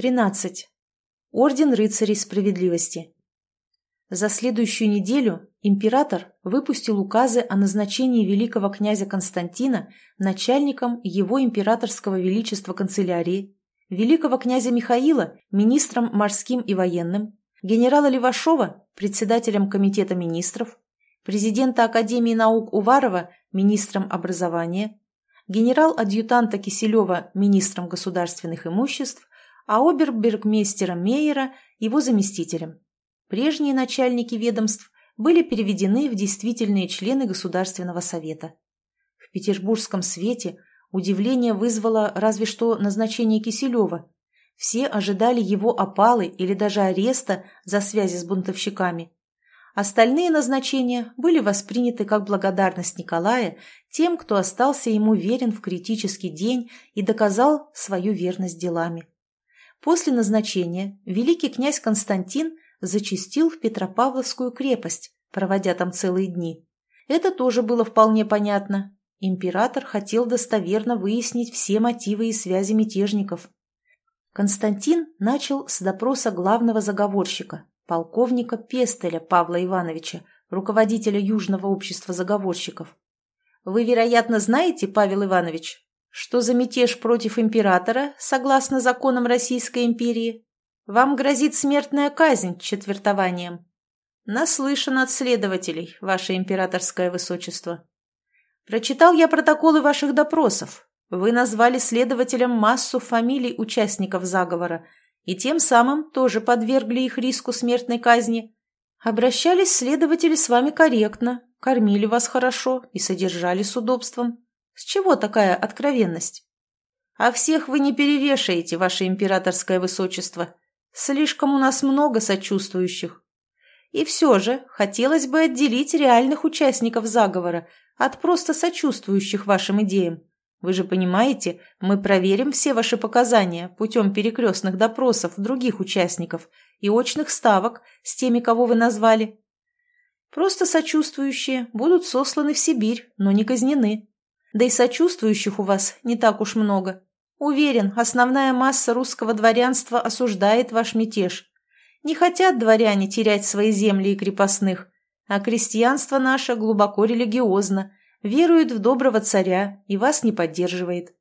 13. Орден рыцарей справедливости. За следующую неделю император выпустил указы о назначении великого князя Константина начальником его императорского величества канцелярии, великого князя Михаила министром морским и военным, генерала Левашова председателем комитета министров, президента Академии наук Уварова министром образования, генерал-адъютанта Киселева министром государственных имуществ, а обербергмейстера Мейера его заместителем. Прежние начальники ведомств были переведены в действительные члены Государственного совета. В петербургском свете удивление вызвало разве что назначение Киселева. Все ожидали его опалы или даже ареста за связи с бунтовщиками. Остальные назначения были восприняты как благодарность Николая тем, кто остался ему верен в критический день и доказал свою верность делами. После назначения великий князь Константин зачастил в Петропавловскую крепость, проводя там целые дни. Это тоже было вполне понятно. Император хотел достоверно выяснить все мотивы и связи мятежников. Константин начал с допроса главного заговорщика, полковника Пестеля Павла Ивановича, руководителя Южного общества заговорщиков. «Вы, вероятно, знаете, Павел Иванович, что за мятеж против императора, согласно законам Российской империи, вам грозит смертная казнь четвертованием. Наслышан от следователей, ваше императорское высочество. Прочитал я протоколы ваших допросов. Вы назвали следователям массу фамилий участников заговора и тем самым тоже подвергли их риску смертной казни. Обращались следователи с вами корректно, кормили вас хорошо и содержали с удобством. С чего такая откровенность? А всех вы не перевешаете, ваше императорское высочество. Слишком у нас много сочувствующих. И все же хотелось бы отделить реальных участников заговора от просто сочувствующих вашим идеям. Вы же понимаете, мы проверим все ваши показания путем перекрестных допросов других участников и очных ставок с теми, кого вы назвали. Просто сочувствующие будут сосланы в Сибирь, но не казнены. Да и сочувствующих у вас не так уж много. Уверен, основная масса русского дворянства осуждает ваш мятеж. Не хотят дворяне терять свои земли и крепостных, а крестьянство наше глубоко религиозно, верует в доброго царя и вас не поддерживает.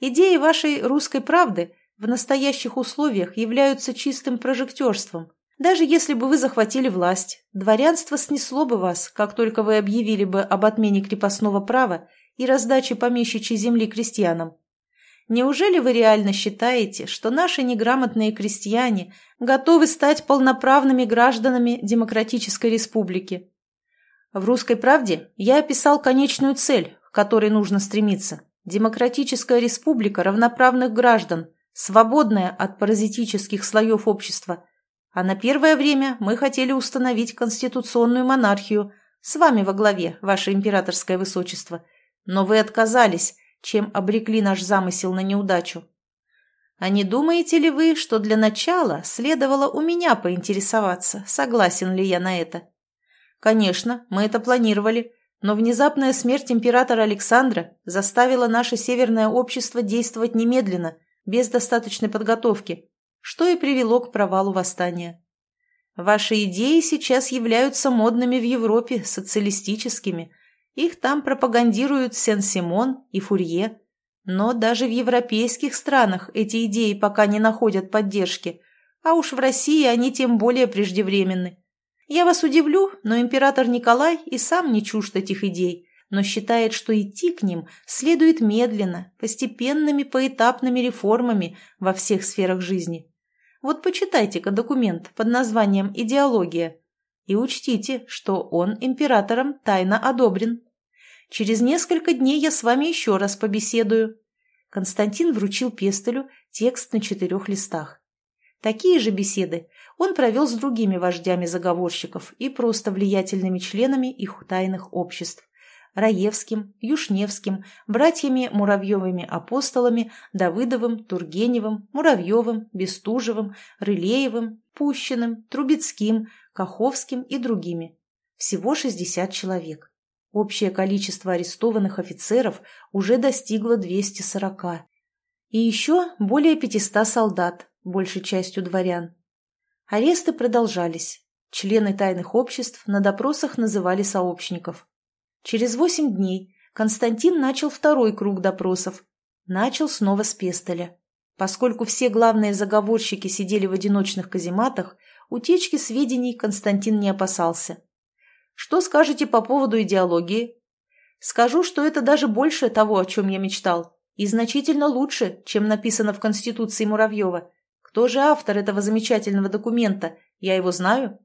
Идеи вашей русской правды в настоящих условиях являются чистым прожектерством. Даже если бы вы захватили власть, дворянство снесло бы вас, как только вы объявили бы об отмене крепостного права и раздаче помещичьей земли крестьянам. Неужели вы реально считаете, что наши неграмотные крестьяне готовы стать полноправными гражданами Демократической Республики? В «Русской правде» я описал конечную цель, к которой нужно стремиться. Демократическая республика равноправных граждан, свободная от паразитических слоев общества. А на первое время мы хотели установить конституционную монархию, с вами во главе, ваше императорское высочество. Но вы отказались, чем обрекли наш замысел на неудачу. А не думаете ли вы, что для начала следовало у меня поинтересоваться, согласен ли я на это? Конечно, мы это планировали, но внезапная смерть императора Александра заставила наше северное общество действовать немедленно, без достаточной подготовки, что и привело к провалу восстания. Ваши идеи сейчас являются модными в Европе, социалистическими – их там пропагандируют Сен-Симон и Фурье. Но даже в европейских странах эти идеи пока не находят поддержки, а уж в России они тем более преждевременны. Я вас удивлю, но император Николай и сам не чужд этих идей, но считает, что идти к ним следует медленно, постепенными поэтапными реформами во всех сферах жизни. Вот почитайте-ка документ под названием «Идеология» и учтите, что он императором тайно одобрен. Через несколько дней я с вами еще раз побеседую». Константин вручил Пестелю текст на четырех листах. Такие же беседы он провел с другими вождями заговорщиков и просто влиятельными членами их тайных обществ. Раевским, Юшневским, братьями Муравьевыми апостолами, Давыдовым, Тургеневым, Муравьевым, Бестужевым, Рылеевым, Пущиным, Трубецким, Каховским и другими. Всего 60 человек. Общее количество арестованных офицеров уже достигло 240. И еще более 500 солдат, большей частью дворян. Аресты продолжались. Члены тайных обществ на допросах называли сообщников. Через восемь дней Константин начал второй круг допросов. Начал снова с Пестеля. Поскольку все главные заговорщики сидели в одиночных казематах, утечки сведений Константин не опасался. «Что скажете по поводу идеологии?» «Скажу, что это даже больше того, о чем я мечтал, и значительно лучше, чем написано в Конституции Муравьева. Кто же автор этого замечательного документа? Я его знаю?»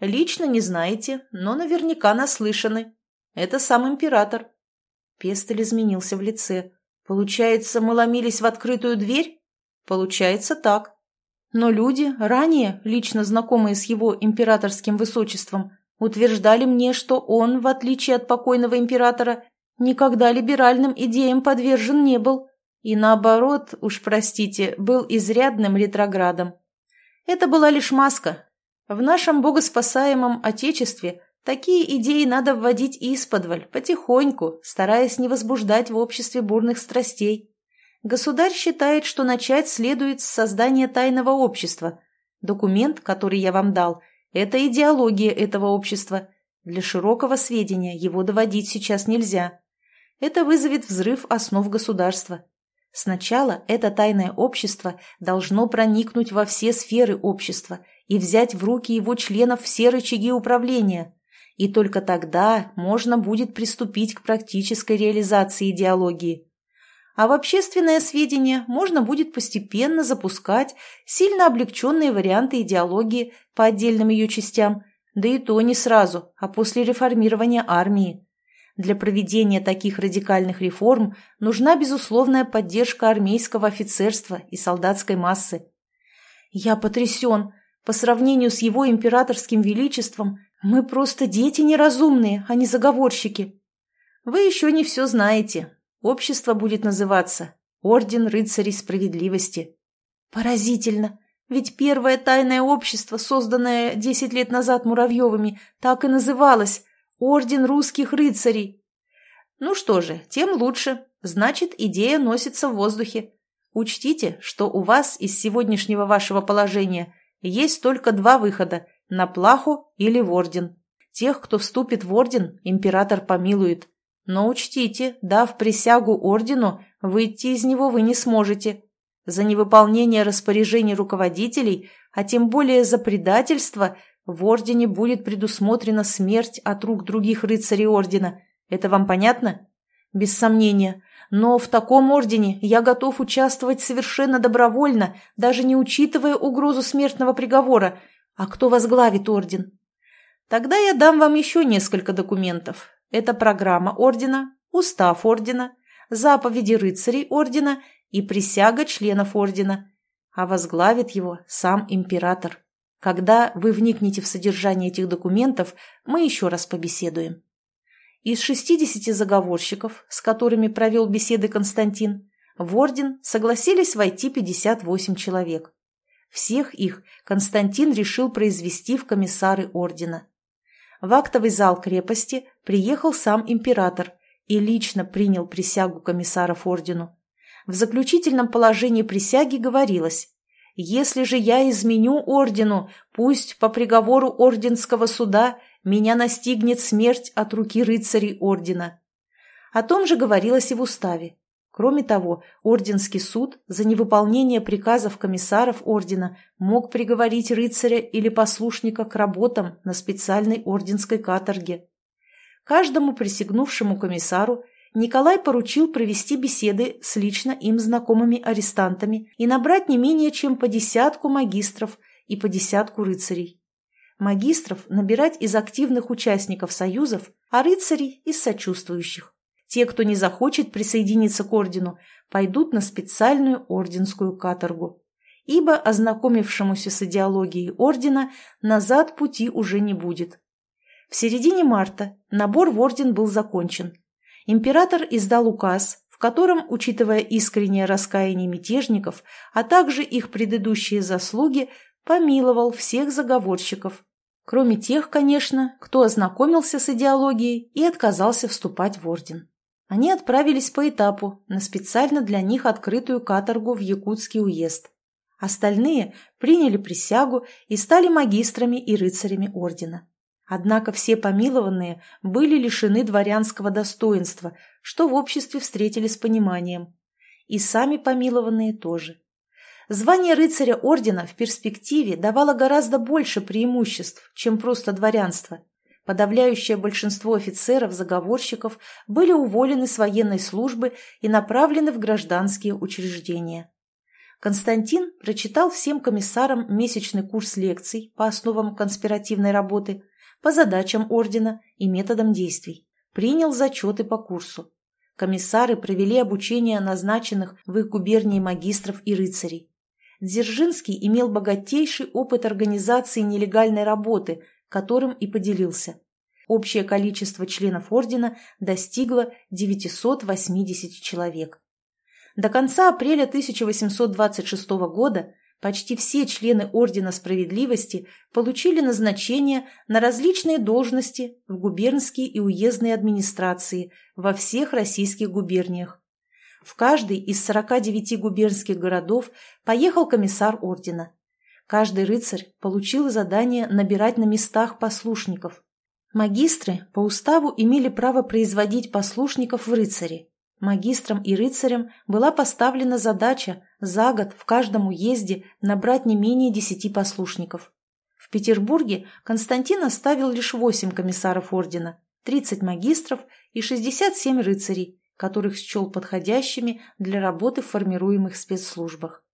«Лично не знаете, но наверняка наслышаны. Это сам император». Пестель изменился в лице. «Получается, мы ломились в открытую дверь?» Получается так. Но люди, ранее лично знакомые с его императорским высочеством, утверждали мне, что он, в отличие от покойного императора, никогда либеральным идеям подвержен не был, и наоборот, уж простите, был изрядным ретроградом. Это была лишь маска. В нашем богоспасаемом Отечестве такие идеи надо вводить исподволь, потихоньку, стараясь не возбуждать в обществе бурных страстей. Государь считает, что начать следует с создания тайного общества. Документ, который я вам дал, это идеология этого общества. Для широкого сведения его доводить сейчас нельзя. Это вызовет взрыв основ государства. Сначала это тайное общество должно проникнуть во все сферы общества и взять в руки его членов все рычаги управления. И только тогда можно будет приступить к практической реализации идеологии а в общественное сведение можно будет постепенно запускать сильно облегченные варианты идеологии по отдельным ее частям, да и то не сразу, а после реформирования армии. Для проведения таких радикальных реформ нужна безусловная поддержка армейского офицерства и солдатской массы. Я потрясен. По сравнению с его императорским величеством, мы просто дети неразумные, а не заговорщики. Вы еще не все знаете, Общество будет называться «Орден рыцарей справедливости». Поразительно! Ведь первое тайное общество, созданное десять лет назад Муравьевыми, так и называлось «Орден русских рыцарей». Ну что же, тем лучше. Значит, идея носится в воздухе. Учтите, что у вас из сегодняшнего вашего положения есть только два выхода – на плаху или в орден. Тех, кто вступит в орден, император помилует. Но учтите, дав присягу ордену, выйти из него вы не сможете. За невыполнение распоряжений руководителей, а тем более за предательство, в ордене будет предусмотрена смерть от рук других рыцарей ордена. Это вам понятно? Без сомнения. Но в таком ордене я готов участвовать совершенно добровольно, даже не учитывая угрозу смертного приговора. А кто возглавит орден? Тогда я дам вам еще несколько документов. Это программа ордена, устав ордена, заповеди рыцарей ордена и присяга членов ордена, а возглавит его сам император. Когда вы вникнете в содержание этих документов, мы еще раз побеседуем. Из 60 заговорщиков, с которыми провел беседы Константин, в орден согласились войти 58 человек. Всех их Константин решил произвести в комиссары ордена в актовый зал крепости приехал сам император и лично принял присягу комиссаров ордену. В заключительном положении присяги говорилось «Если же я изменю ордену, пусть по приговору орденского суда меня настигнет смерть от руки рыцарей ордена». О том же говорилось и в уставе. Кроме того, Орденский суд за невыполнение приказов комиссаров ордена мог приговорить рыцаря или послушника к работам на специальной орденской каторге. Каждому присягнувшему комиссару Николай поручил провести беседы с лично им знакомыми арестантами и набрать не менее чем по десятку магистров и по десятку рыцарей. Магистров набирать из активных участников союзов, а рыцарей – из сочувствующих. Те, кто не захочет присоединиться к ордену, пойдут на специальную орденскую каторгу. Ибо ознакомившемуся с идеологией ордена назад пути уже не будет. В середине марта набор в орден был закончен. Император издал указ, в котором, учитывая искреннее раскаяние мятежников, а также их предыдущие заслуги, помиловал всех заговорщиков, кроме тех, конечно, кто ознакомился с идеологией и отказался вступать в орден. Они отправились по этапу на специально для них открытую каторгу в Якутский уезд. Остальные приняли присягу и стали магистрами и рыцарями ордена. Однако все помилованные были лишены дворянского достоинства, что в обществе встретили с пониманием. И сами помилованные тоже. Звание рыцаря ордена в перспективе давало гораздо больше преимуществ, чем просто дворянство. Подавляющее большинство офицеров-заговорщиков были уволены с военной службы и направлены в гражданские учреждения. Константин прочитал всем комиссарам месячный курс лекций по основам конспиративной работы, по задачам ордена и методам действий, принял зачеты по курсу. Комиссары провели обучение назначенных в их губернии магистров и рыцарей. Дзержинский имел богатейший опыт организации нелегальной работы, которым и поделился. Общее количество членов ордена достигло 980 человек. До конца апреля 1826 года почти все члены Ордена Справедливости получили назначение на различные должности в губернские и уездные администрации во всех российских губерниях. В каждый из 49 губернских городов поехал комиссар ордена. Каждый рыцарь получил задание набирать на местах послушников. Магистры по уставу имели право производить послушников в рыцари, Магистрам и рыцарям была поставлена задача за год в каждом уезде набрать не менее десяти послушников. В Петербурге Константин оставил лишь восемь комиссаров ордена, 30 магистров и 67 рыцарей, которых счел подходящими для работы в формируемых спецслужбах.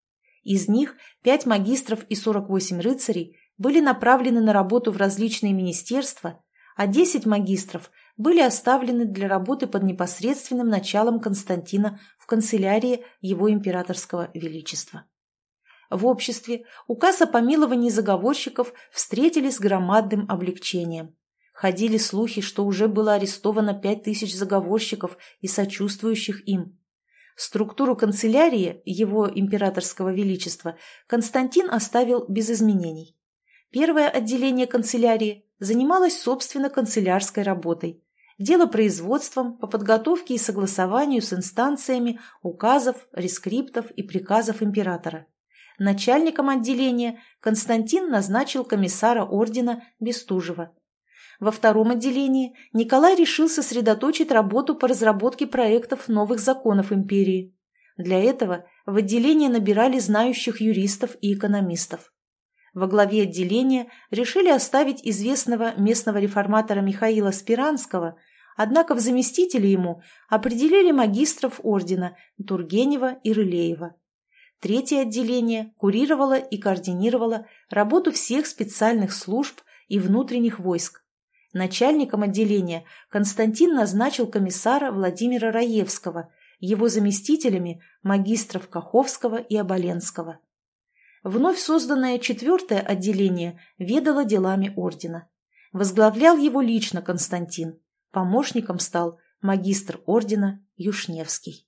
Из них 5 магистров и 48 рыцарей были направлены на работу в различные министерства, а 10 магистров были оставлены для работы под непосредственным началом Константина в канцелярии его императорского величества. В обществе указ о помиловании заговорщиков встретили с громадным облегчением. Ходили слухи, что уже было арестовано пять тысяч заговорщиков и сочувствующих им. Структуру канцелярии его императорского величества Константин оставил без изменений. Первое отделение канцелярии занималось собственно канцелярской работой, делопроизводством по подготовке и согласованию с инстанциями указов, рескриптов и приказов императора. Начальником отделения Константин назначил комиссара ордена Бестужева. Во втором отделении Николай решил сосредоточить работу по разработке проектов новых законов империи. Для этого в отделение набирали знающих юристов и экономистов. Во главе отделения решили оставить известного местного реформатора Михаила Спиранского, однако в заместители ему определили магистров ордена Тургенева и Рылеева. Третье отделение курировало и координировало работу всех специальных служб и внутренних войск. Начальником отделения Константин назначил комиссара Владимира Раевского, его заместителями магистров Каховского и Оболенского. Вновь созданное четвертое отделение ведало делами ордена. Возглавлял его лично Константин. Помощником стал магистр ордена Юшневский.